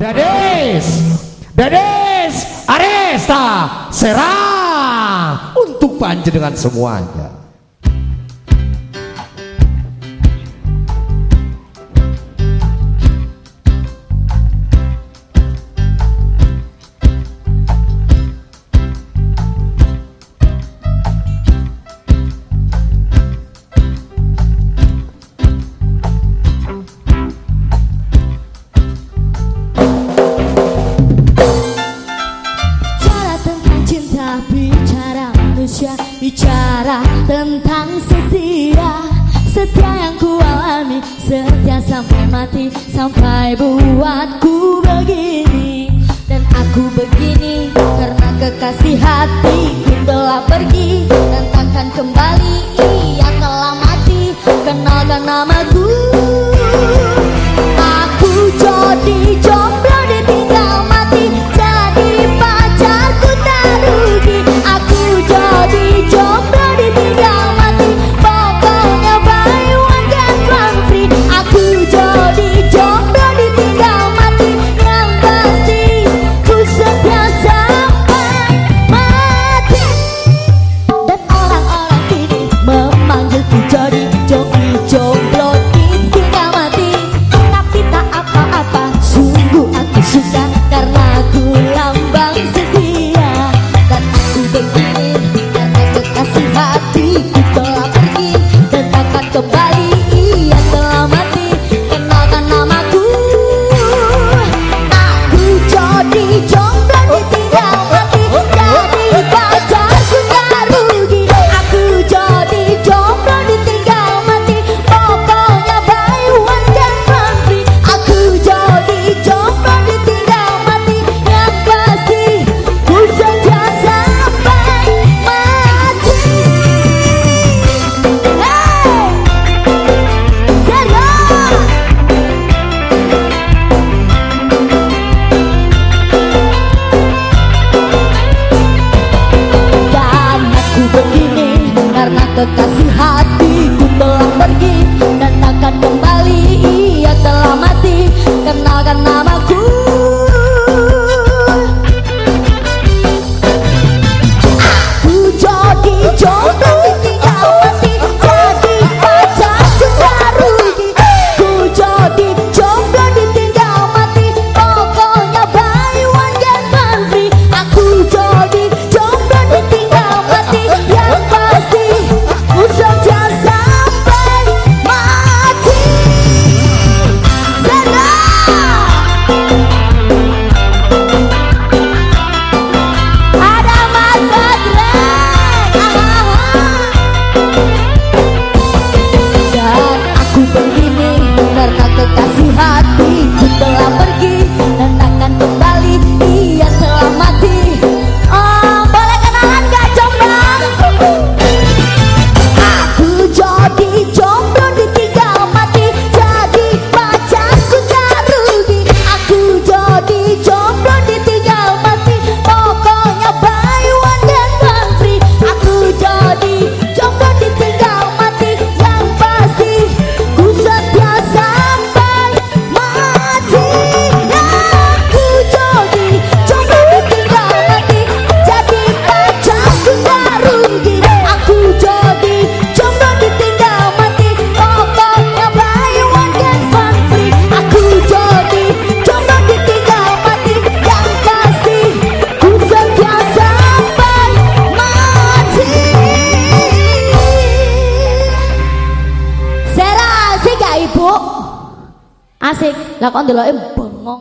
Dades, Dades, Aresta, Serang untuk panjenengan semuanya. Setia yang ku alami Setia sampai mati Sampai buatku begini. Dan aku begini Karena kekasih hatiku telah pergi Dan takkan kembali Ia telah mati. Kenalkan namaku. Aku jadi hatiku telah pergi dan akan kembali. Ia telah mati kenalkan namaku. sih lah kok ndelok bengong